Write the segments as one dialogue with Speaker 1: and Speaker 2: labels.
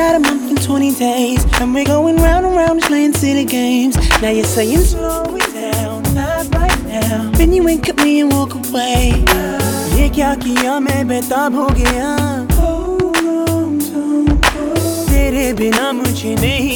Speaker 1: 14 days, and we're going round and round, just playing silly games. Now you're saying slow it down, not right now. Then you wink at me and walk away. ये क्या किया मैं बेताब हो गया तेरे बिना मुझे नहीं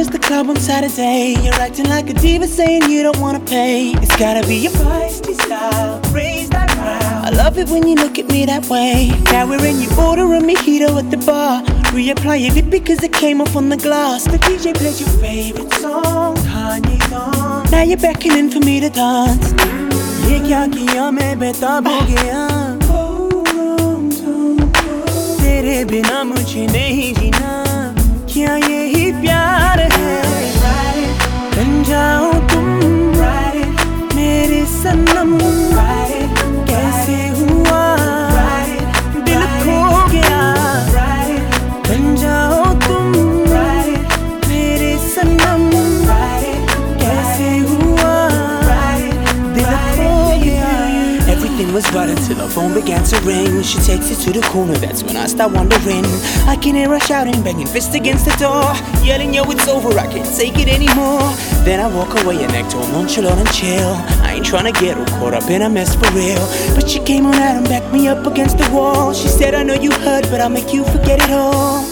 Speaker 1: Movida was the club on Saturday. You're acting like a diva, saying you don't wanna pay. It's gotta be your feisty style, raise that crowd. I love it when you look at me that way. Now we're in, you order a mojito at the bar. Reapply your lip because it came off on the glass. The DJ played your favorite song, Kanye's on. Now you're beckoning for me to dance. ये क्या किया मैं बेताब हो गया तेरे बिना मुझे नहीं Was right until her phone began to ring. She takes it to the corner, that's when I start wondering. I can hear her shouting, banging fist against the door, yelling, Yo, it's over, I can't take it anymore. Then I walk away and act all nonchalant and chill. I ain't tryna get all caught up in a mess for real. But she came on out and backed me up against the wall. She said, I know you hurt, but I'll make you forget it all.